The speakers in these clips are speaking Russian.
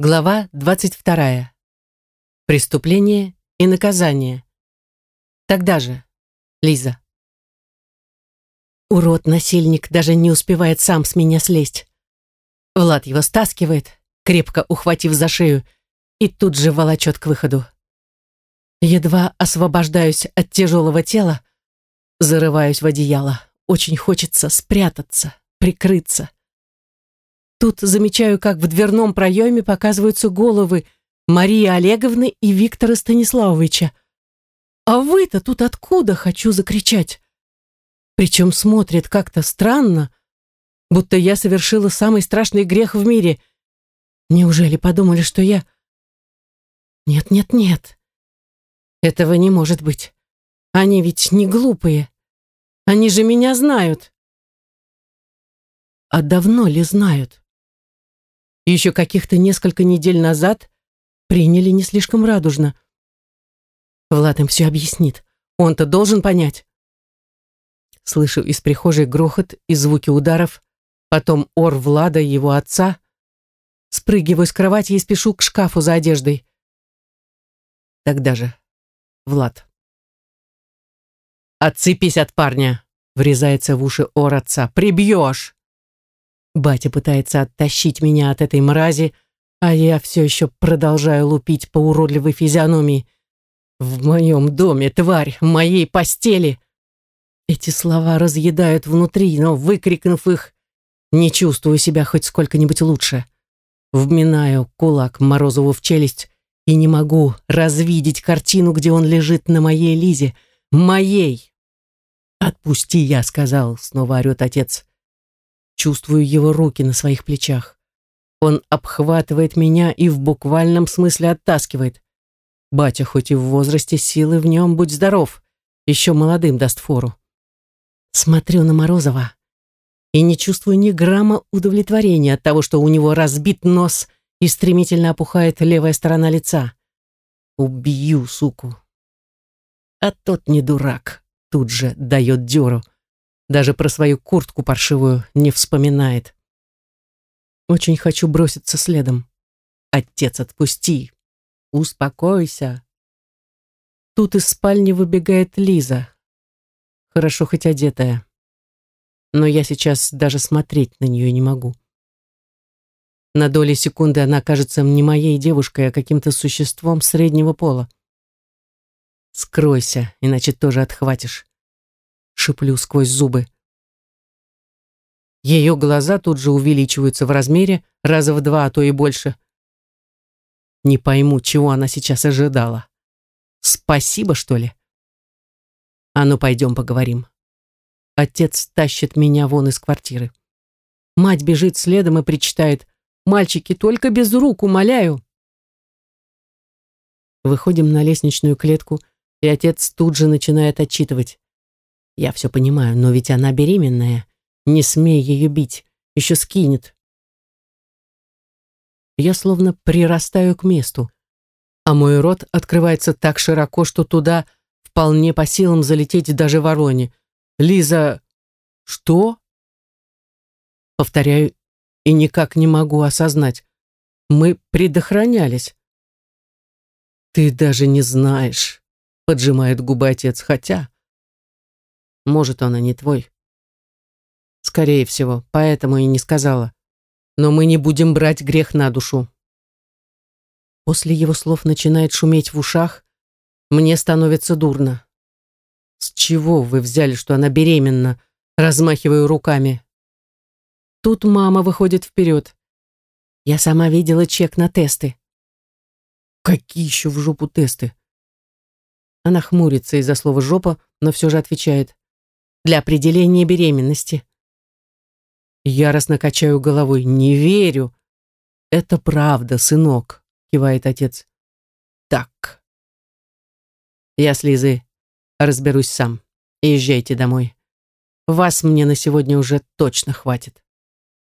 Глава 22. Преступление и наказание. Тогда же, Лиза. Урод-насильник даже не успевает сам с меня слезть. Влад его стаскивает, крепко ухватив за шею, и тут же волочет к выходу. Едва освобождаюсь от тяжелого тела, зарываюсь в одеяло. Очень хочется спрятаться, прикрыться. Тут замечаю, как в дверном проеме показываются головы Марии Олеговны и Виктора Станиславовича. «А вы-то тут откуда?» — хочу закричать. Причем смотрит как-то странно, будто я совершила самый страшный грех в мире. Неужели подумали, что я... Нет, нет, нет. Этого не может быть. Они ведь не глупые. Они же меня знают. А давно ли знают? Еще каких-то несколько недель назад приняли не слишком радужно. Влад им все объяснит. Он-то должен понять. Слышу из прихожей грохот и звуки ударов, потом ор Влада и его отца. Спрыгиваю с кровати и спешу к шкафу за одеждой. Тогда же Влад. «Отцепись от парня!» — врезается в уши ор отца. «Прибьешь!» Батя пытается оттащить меня от этой мрази, а я все еще продолжаю лупить по уродливой физиономии. «В моем доме, тварь, в моей постели!» Эти слова разъедают внутри, но, выкрикнув их, не чувствую себя хоть сколько-нибудь лучше. Вминаю кулак Морозову в челюсть и не могу развидеть картину, где он лежит на моей Лизе. Моей! «Отпусти, я сказал», — снова орет отец. Чувствую его руки на своих плечах. Он обхватывает меня и в буквальном смысле оттаскивает. Батя хоть и в возрасте силы в нем, будь здоров, еще молодым даст фору. Смотрю на Морозова и не чувствую ни грамма удовлетворения от того, что у него разбит нос и стремительно опухает левая сторона лица. Убью, суку. А тот не дурак, тут же дает дёру. Даже про свою куртку паршивую не вспоминает. Очень хочу броситься следом. Отец, отпусти. Успокойся. Тут из спальни выбегает Лиза. Хорошо хоть одетая. Но я сейчас даже смотреть на нее не могу. На доли секунды она кажется не моей девушкой, а каким-то существом среднего пола. Скройся, иначе тоже отхватишь шиплю сквозь зубы. Ее глаза тут же увеличиваются в размере раза в два, а то и больше. Не пойму, чего она сейчас ожидала. Спасибо, что ли? А ну, пойдем поговорим. Отец тащит меня вон из квартиры. Мать бежит следом и причитает. «Мальчики, только без рук, умоляю!» Выходим на лестничную клетку, и отец тут же начинает отчитывать. Я все понимаю, но ведь она беременная. Не смей ее бить, еще скинет. Я словно прирастаю к месту, а мой рот открывается так широко, что туда вполне по силам залететь даже вороне. Лиза... Что? Повторяю, и никак не могу осознать. Мы предохранялись. Ты даже не знаешь, поджимает губы отец, хотя... Может, она не твой. Скорее всего, поэтому и не сказала. Но мы не будем брать грех на душу. После его слов начинает шуметь в ушах. Мне становится дурно. С чего вы взяли, что она беременна? Размахиваю руками. Тут мама выходит вперед. Я сама видела чек на тесты. Какие еще в жопу тесты? Она хмурится из-за слова «жопа», но все же отвечает для определения беременности. Яростно качаю головой. Не верю. Это правда, сынок, кивает отец. Так. Я с Лизой разберусь сам. Езжайте домой. Вас мне на сегодня уже точно хватит.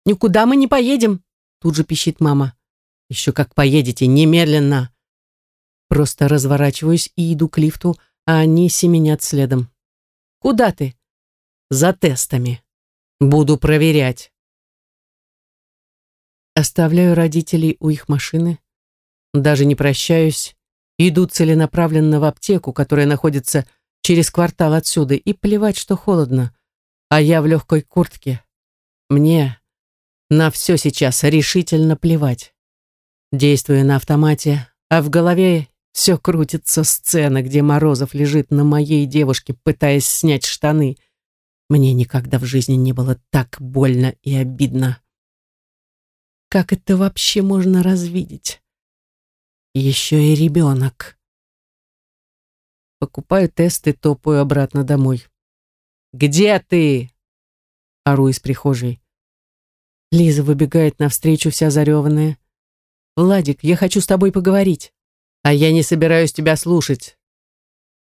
Никуда мы не поедем, тут же пищит мама. Еще как поедете, немедленно. Просто разворачиваюсь и иду к лифту, а они семенят следом. Куда ты? За тестами. Буду проверять. Оставляю родителей у их машины, даже не прощаюсь, иду целенаправленно в аптеку, которая находится через квартал отсюда, и плевать, что холодно, а я в легкой куртке. Мне на все сейчас решительно плевать. Действую на автомате, а в голове все крутится сцена, где Морозов лежит на моей девушке, пытаясь снять штаны. Мне никогда в жизни не было так больно и обидно. Как это вообще можно развидеть? Еще и ребенок. Покупаю тест и топаю обратно домой. «Где ты?» Ору из прихожей. Лиза выбегает навстречу, вся зареванная. «Владик, я хочу с тобой поговорить». «А я не собираюсь тебя слушать».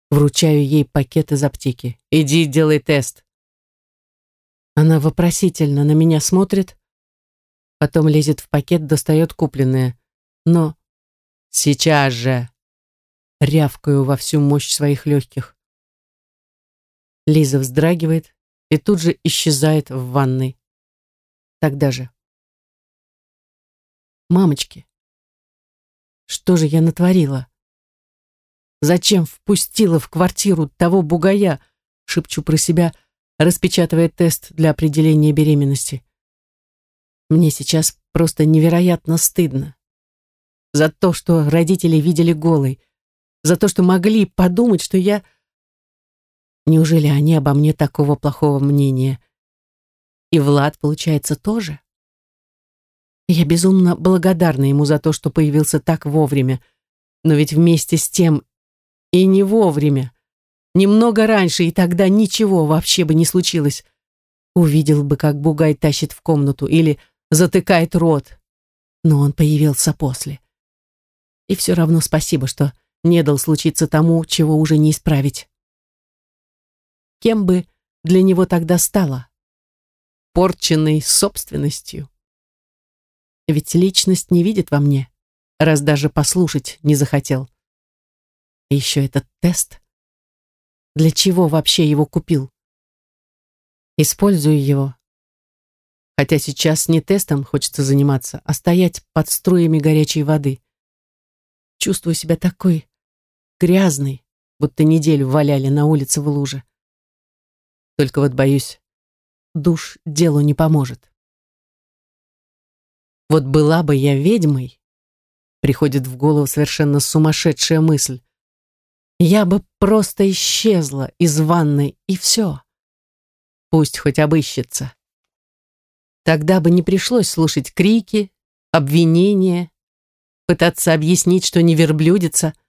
Вручаю ей пакет из аптеки. «Иди, делай тест». Она вопросительно на меня смотрит, потом лезет в пакет, достает купленное. Но сейчас же рявкаю во всю мощь своих легких. Лиза вздрагивает и тут же исчезает в ванной. Тогда же. Мамочки, что же я натворила? Зачем впустила в квартиру того бугая, шепчу про себя, распечатывая тест для определения беременности. Мне сейчас просто невероятно стыдно. За то, что родители видели голой, за то, что могли подумать, что я... Неужели они обо мне такого плохого мнения? И Влад, получается, тоже? Я безумно благодарна ему за то, что появился так вовремя. Но ведь вместе с тем и не вовремя. Немного раньше, и тогда ничего вообще бы не случилось. Увидел бы, как Бугай тащит в комнату или затыкает рот. Но он появился после. И все равно спасибо, что не дал случиться тому, чего уже не исправить. Кем бы для него тогда стало? Порченной собственностью. Ведь личность не видит во мне, раз даже послушать не захотел. И еще этот тест. Для чего вообще его купил? Использую его. Хотя сейчас не тестом хочется заниматься, а стоять под струями горячей воды. Чувствую себя такой грязный, будто неделю валяли на улице в луже. Только вот боюсь, душ делу не поможет. Вот была бы я ведьмой, приходит в голову совершенно сумасшедшая мысль. Я бы просто исчезла из ванной, и все. Пусть хоть обыщется. Тогда бы не пришлось слушать крики, обвинения, пытаться объяснить, что не верблюдица —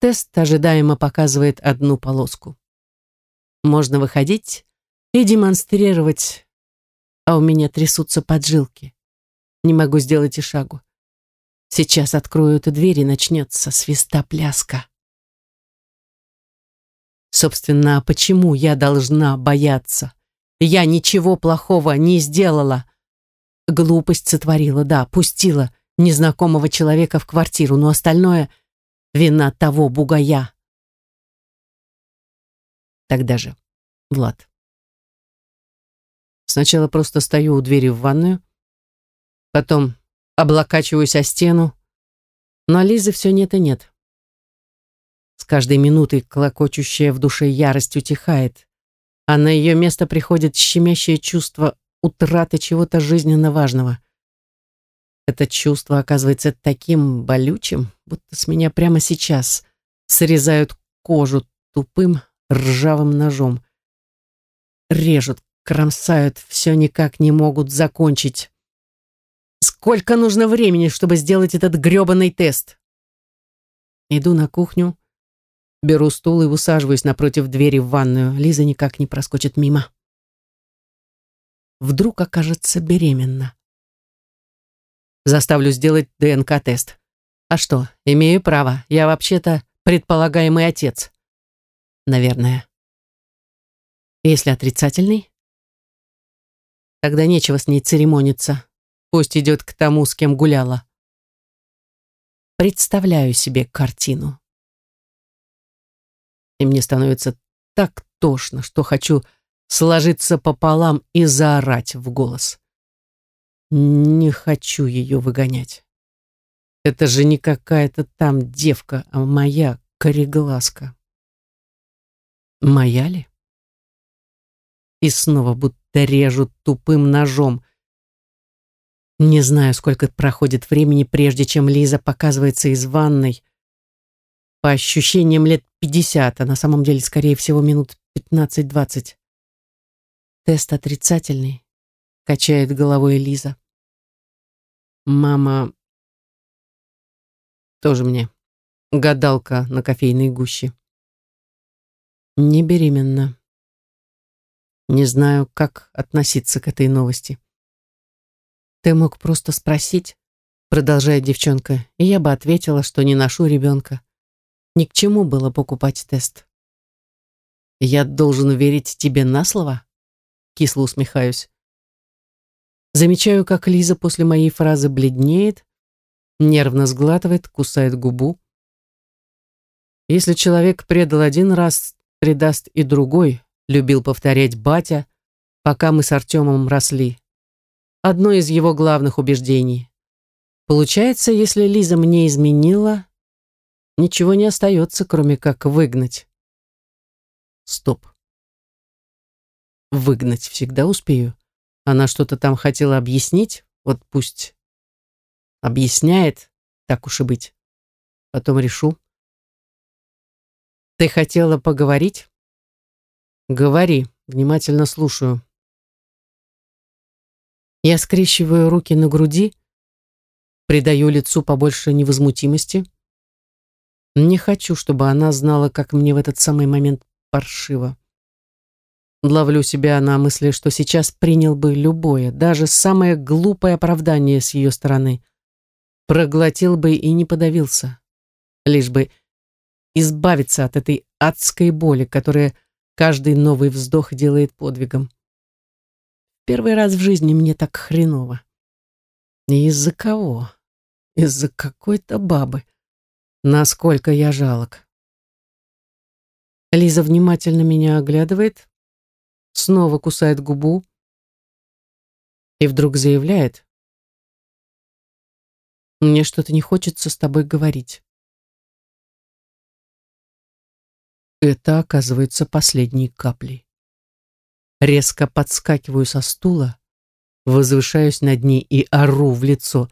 Тест ожидаемо показывает одну полоску. Можно выходить и демонстрировать, а у меня трясутся поджилки. Не могу сделать и шагу. Сейчас открою эту дверь и начнется свистопляска. Собственно, почему я должна бояться? Я ничего плохого не сделала. Глупость сотворила, да, пустила незнакомого человека в квартиру, но остальное вина того бугая. Тогда же, Влад. Сначала просто стою у двери в ванную, потом облокачиваюсь о стену, но Лизы все нет и нет. С каждой минутой клокочущая в душе ярость утихает, а на ее место приходит щемящее чувство утраты чего-то жизненно важного — это чувство оказывается таким болючим, будто с меня прямо сейчас срезают кожу тупым ржавым ножом. Режут, кромсают, все никак не могут закончить. Сколько нужно времени, чтобы сделать этот грёбаный тест? Иду на кухню, беру стул и усаживаюсь напротив двери в ванную. Лиза никак не проскочит мимо. Вдруг окажется беременна. Заставлю сделать ДНК-тест. А что, имею право. Я вообще-то предполагаемый отец. Наверное. Если отрицательный, тогда нечего с ней церемониться. Пусть идет к тому, с кем гуляла. Представляю себе картину. И мне становится так тошно, что хочу сложиться пополам и заорать в голос. Не хочу ее выгонять. Это же не какая-то там девка, а моя кореглазка. Моя ли? И снова будто режут тупым ножом. Не знаю, сколько проходит времени, прежде чем Лиза показывается из ванной. По ощущениям лет пятьдесят, а на самом деле, скорее всего, минут пятнадцать-двадцать. Тест отрицательный, качает головой Лиза. Мама тоже мне гадалка на кофейной гуще. Не беременна. Не знаю, как относиться к этой новости. Ты мог просто спросить, продолжает девчонка, и я бы ответила, что не ношу ребенка. Ни к чему было покупать тест. Я должен верить тебе на слово? Кисло усмехаюсь. Замечаю, как Лиза после моей фразы бледнеет, нервно сглатывает, кусает губу. Если человек предал один раз, предаст и другой, любил повторять батя, пока мы с Артемом росли. Одно из его главных убеждений. Получается, если Лиза мне изменила, ничего не остается, кроме как выгнать. Стоп. Выгнать всегда успею. Она что-то там хотела объяснить, вот пусть объясняет, так уж и быть. Потом решу. Ты хотела поговорить? Говори, внимательно слушаю. Я скрещиваю руки на груди, придаю лицу побольше невозмутимости. Не хочу, чтобы она знала, как мне в этот самый момент паршиво. Ловлю себя на мысли, что сейчас принял бы любое, даже самое глупое оправдание с ее стороны проглотил бы и не подавился, лишь бы избавиться от этой адской боли, которая каждый новый вздох делает подвигом. Первый раз в жизни мне так хреново. И из-за кого? Из-за какой-то бабы. Насколько я жалок. Лиза внимательно меня оглядывает, снова кусает губу и вдруг заявляет, мне что-то не хочется с тобой говорить. Это оказывается последней каплей. Резко подскакиваю со стула, возвышаюсь над ней и ору в лицо.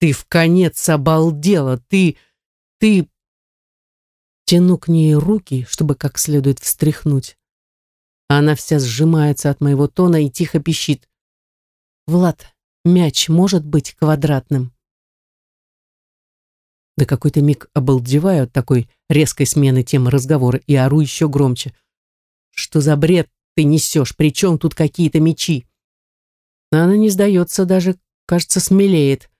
«Ты в конец обалдела! Ты... ты...» Тяну к ней руки, чтобы как следует встряхнуть. Она вся сжимается от моего тона и тихо пищит. «Влад, мяч может быть квадратным?» Да какой-то миг обалдеваю от такой резкой смены темы разговора и ору еще громче. «Что за бред ты несешь? Причем тут какие-то мечи?» она не сдается, даже, кажется, смелеет.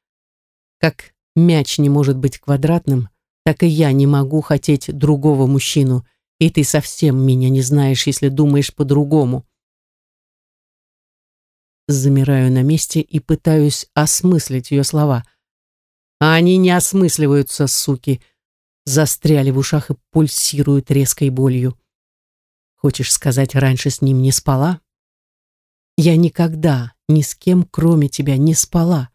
Как мяч не может быть квадратным, так и я не могу хотеть другого мужчину, и ты совсем меня не знаешь, если думаешь по-другому. Замираю на месте и пытаюсь осмыслить ее слова – а они не осмысливаются, суки. Застряли в ушах и пульсируют резкой болью. Хочешь сказать, раньше с ним не спала? Я никогда ни с кем, кроме тебя, не спала.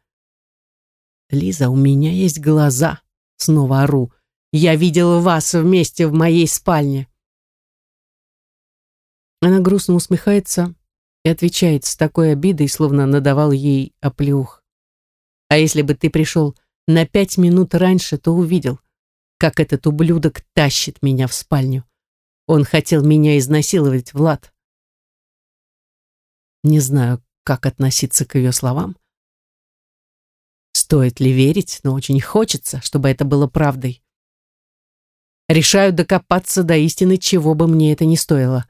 Лиза, у меня есть глаза. Снова ору. Я видела вас вместе в моей спальне. Она грустно усмехается и отвечает с такой обидой, словно надавал ей оплеух. А если бы ты пришел на пять минут раньше, то увидел, как этот ублюдок тащит меня в спальню. Он хотел меня изнасиловать, Влад. Не знаю, как относиться к ее словам. Стоит ли верить, но очень хочется, чтобы это было правдой. Решаю докопаться до истины, чего бы мне это ни стоило.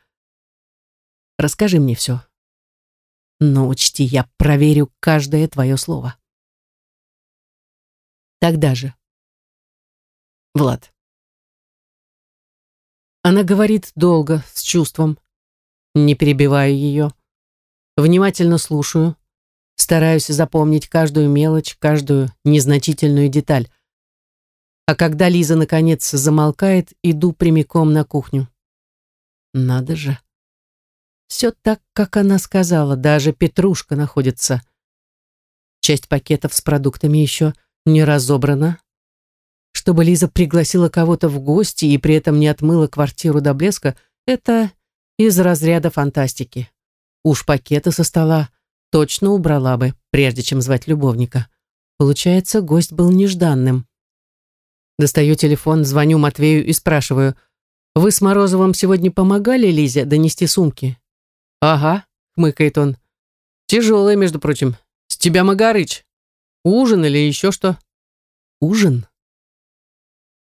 Расскажи мне все. Но учти, я проверю каждое твое слово. Тогда же. Влад. Она говорит долго, с чувством. Не перебиваю ее. Внимательно слушаю. Стараюсь запомнить каждую мелочь, каждую незначительную деталь. А когда Лиза наконец замолкает, иду прямиком на кухню. Надо же. Все так, как она сказала, даже Петрушка находится часть пакетов с продуктами еще не разобрана. Чтобы Лиза пригласила кого-то в гости и при этом не отмыла квартиру до блеска, это из разряда фантастики. Уж пакеты со стола точно убрала бы, прежде чем звать любовника. Получается, гость был нежданным. Достаю телефон, звоню Матвею и спрашиваю, «Вы с Морозовым сегодня помогали Лизе донести сумки?» «Ага», — хмыкает он. «Тяжелая, между прочим. С тебя Магарыч. Ужин или еще что?» «Ужин?»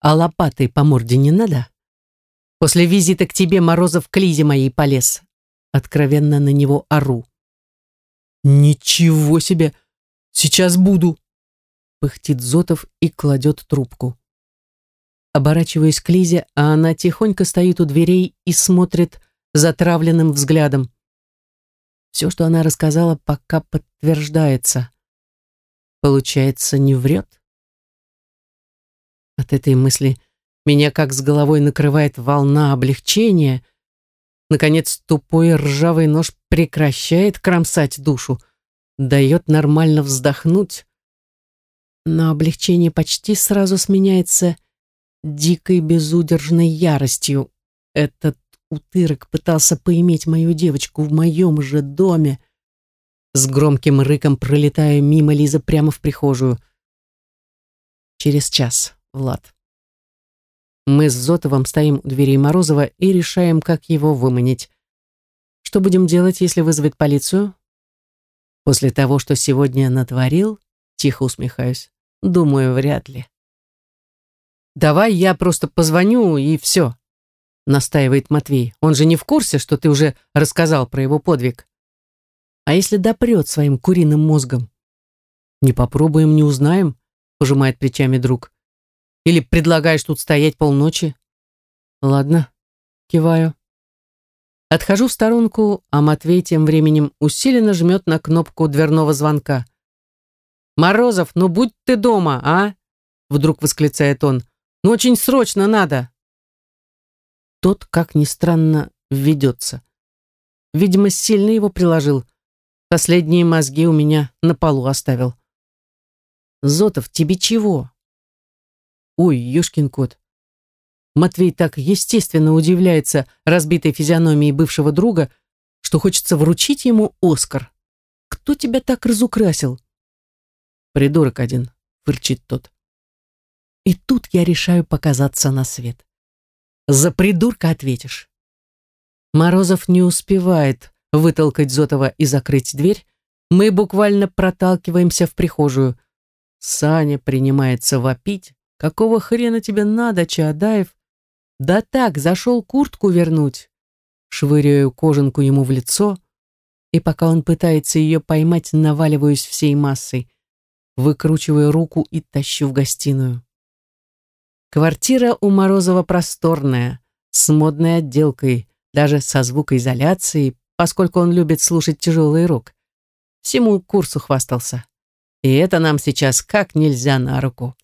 «А лопатой по морде не надо?» «После визита к тебе Морозов к Лизе моей полез». Откровенно на него ору. «Ничего себе! Сейчас буду!» Пыхтит Зотов и кладет трубку. Оборачиваюсь к Лизе, а она тихонько стоит у дверей и смотрит затравленным взглядом. Все, что она рассказала, пока подтверждается. Получается, не врет? От этой мысли меня как с головой накрывает волна облегчения. Наконец, тупой ржавый нож прекращает кромсать душу, дает нормально вздохнуть. Но облегчение почти сразу сменяется дикой безудержной яростью. Этот утырок пытался поиметь мою девочку в моем же доме. С громким рыком пролетаю мимо Лизы прямо в прихожую. Через час, Влад. Мы с Зотовым стоим у дверей Морозова и решаем, как его выманить. Что будем делать, если вызвать полицию? После того, что сегодня натворил, тихо усмехаюсь. Думаю, вряд ли. Давай я просто позвоню и все, настаивает Матвей. Он же не в курсе, что ты уже рассказал про его подвиг. А если допрет своим куриным мозгом? Не попробуем, не узнаем, пожимает плечами друг. Или предлагаешь тут стоять полночи? Ладно, киваю. Отхожу в сторонку, а Матвей тем временем усиленно жмет на кнопку дверного звонка. «Морозов, ну будь ты дома, а?» Вдруг восклицает он. «Ну очень срочно надо!» Тот, как ни странно, ведется. Видимо, сильно его приложил. Последние мозги у меня на полу оставил. «Зотов, тебе чего?» «Ой, ёшкин кот, Матвей так естественно удивляется разбитой физиономии бывшего друга, что хочется вручить ему Оскар. «Кто тебя так разукрасил?» «Придурок один», — фырчит тот. И тут я решаю показаться на свет. «За придурка ответишь». Морозов не успевает вытолкать Зотова и закрыть дверь. Мы буквально проталкиваемся в прихожую. Саня принимается вопить. «Какого хрена тебе надо, Чаадаев?» Да так, зашел куртку вернуть. Швыряю кожанку ему в лицо, и пока он пытается ее поймать, наваливаюсь всей массой, выкручиваю руку и тащу в гостиную. Квартира у Морозова просторная, с модной отделкой, даже со звукоизоляцией, поскольку он любит слушать тяжелый рок. Всему курсу хвастался. И это нам сейчас как нельзя на руку.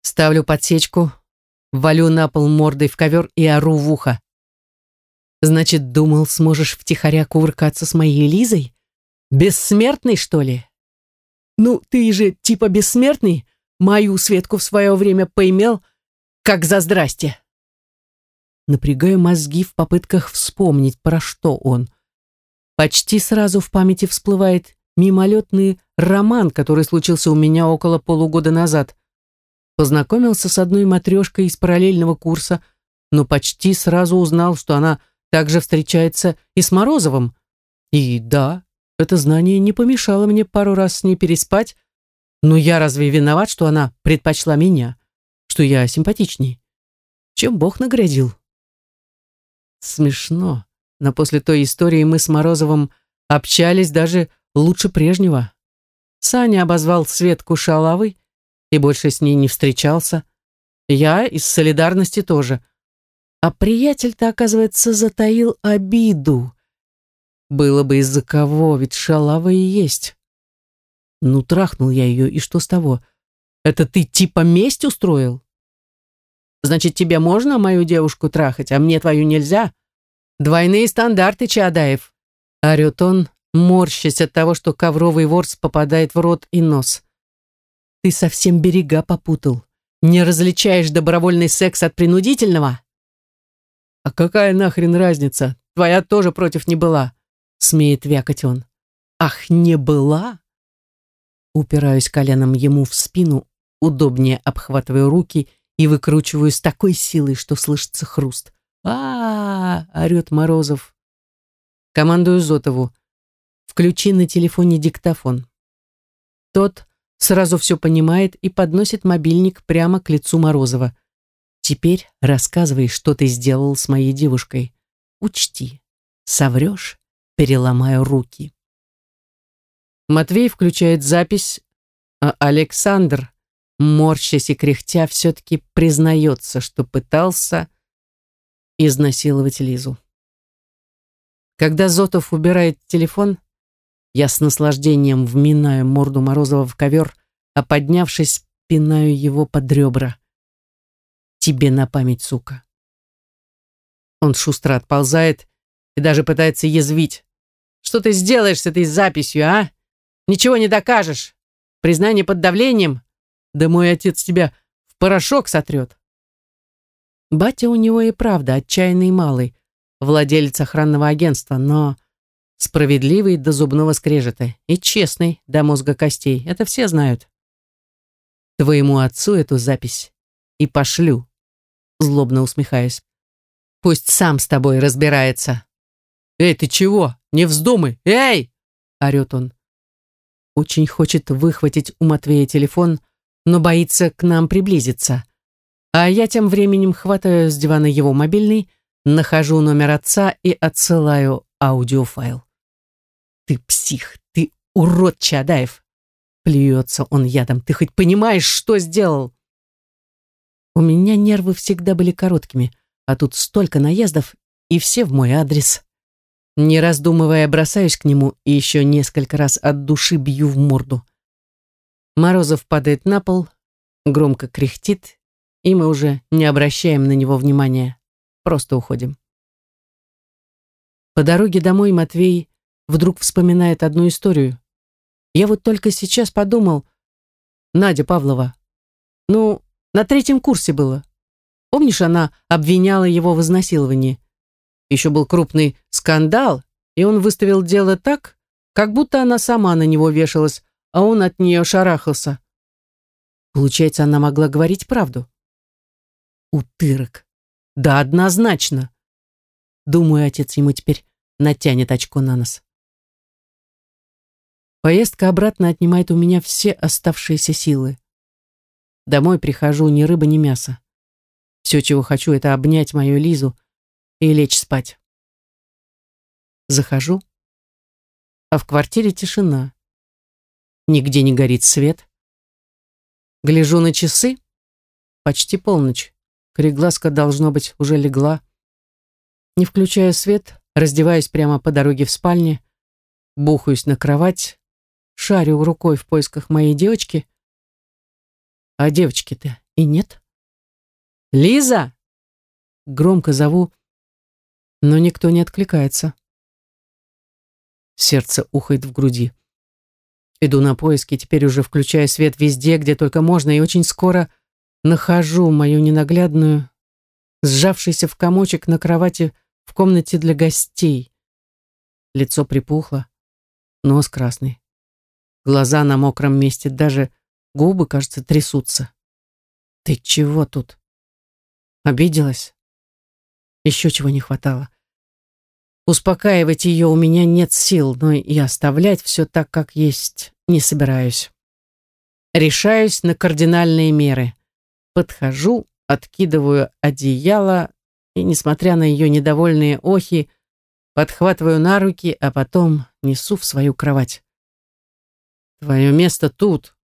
Ставлю подсечку, Валю на пол мордой в ковер и ору в ухо. Значит, думал, сможешь втихаря кувыркаться с моей Лизой? Бессмертный, что ли? Ну, ты же типа бессмертный, мою Светку в свое время поимел, как за здрасте. Напрягаю мозги в попытках вспомнить, про что он. Почти сразу в памяти всплывает мимолетный роман, который случился у меня около полугода назад. Познакомился с одной матрешкой из параллельного курса, но почти сразу узнал, что она также встречается и с Морозовым. И да, это знание не помешало мне пару раз с ней переспать, но я разве виноват, что она предпочла меня, что я симпатичней? Чем Бог наградил? Смешно, но после той истории мы с Морозовым общались даже лучше прежнего. Саня обозвал Светку шалавой, и больше с ней не встречался. Я из солидарности тоже. А приятель-то, оказывается, затаил обиду. Было бы из-за кого, ведь шалава и есть. Ну, трахнул я ее, и что с того? Это ты типа месть устроил? Значит, тебе можно мою девушку трахать, а мне твою нельзя? Двойные стандарты, Чадаев. Орет он, морщась от того, что ковровый ворс попадает в рот и нос. Ты совсем берега попутал. Не различаешь добровольный секс от принудительного? А какая нахрен разница? Твоя тоже против не была, смеет вякать он. Ах, не была? Упираюсь коленом ему в спину, удобнее обхватываю руки и выкручиваю с такой силой, что слышится хруст. а, -а, орет Морозов. Командую Зотову. Включи на телефоне диктофон. Тот сразу все понимает и подносит мобильник прямо к лицу Морозова. Теперь рассказывай, что ты сделал с моей девушкой. Учти, соврешь, переломаю руки. Матвей включает запись, а Александр, морщась и кряхтя, все-таки признается, что пытался изнасиловать Лизу. Когда Зотов убирает телефон, я с наслаждением вминаю морду Морозова в ковер, а поднявшись, пинаю его под ребра. Тебе на память, сука. Он шустро отползает и даже пытается язвить. Что ты сделаешь с этой записью, а? Ничего не докажешь. Признание под давлением? Да мой отец тебя в порошок сотрет. Батя у него и правда отчаянный малый, владелец охранного агентства, но справедливый до зубного скрежета и честный до мозга костей. Это все знают. Твоему отцу эту запись и пошлю, злобно усмехаясь. Пусть сам с тобой разбирается. Эй, ты чего? Не вздумай! Эй! орет он. Очень хочет выхватить у Матвея телефон, но боится к нам приблизиться. А я тем временем хватаю с дивана его мобильный, нахожу номер отца и отсылаю аудиофайл. «Ты псих, ты урод, Чадаев!» Плюется он ядом. «Ты хоть понимаешь, что сделал?» У меня нервы всегда были короткими, а тут столько наездов, и все в мой адрес. Не раздумывая, бросаюсь к нему и еще несколько раз от души бью в морду. Морозов падает на пол, громко кряхтит, и мы уже не обращаем на него внимания, просто уходим. По дороге домой Матвей вдруг вспоминает одну историю. Я вот только сейчас подумал, Надя Павлова, ну, на третьем курсе было. Помнишь, она обвиняла его в изнасиловании? Еще был крупный скандал, и он выставил дело так, как будто она сама на него вешалась, а он от нее шарахался. Получается, она могла говорить правду. Утырок. Да, однозначно. Думаю, отец ему теперь натянет очко на нос. Поездка обратно отнимает у меня все оставшиеся силы. Домой прихожу ни рыба, ни мясо. Все, чего хочу, это обнять мою Лизу и лечь спать. Захожу, а в квартире тишина. Нигде не горит свет. Гляжу на часы. Почти полночь. Корегласка, должно быть, уже легла. Не включая свет, раздеваюсь прямо по дороге в спальне, бухаюсь на кровать, шарю рукой в поисках моей девочки. А девочки-то и нет. «Лиза!» Громко зову, но никто не откликается. Сердце ухает в груди. Иду на поиски, теперь уже включая свет везде, где только можно, и очень скоро нахожу мою ненаглядную, сжавшийся в комочек на кровати в комнате для гостей. Лицо припухло, нос красный. Глаза на мокром месте, даже губы, кажется, трясутся. «Ты чего тут?» Обиделась? Еще чего не хватало. Успокаивать ее у меня нет сил, но и оставлять все так, как есть, не собираюсь. Решаюсь на кардинальные меры. Подхожу, откидываю одеяло и, несмотря на ее недовольные охи, подхватываю на руки, а потом несу в свою кровать. «Твое место тут»,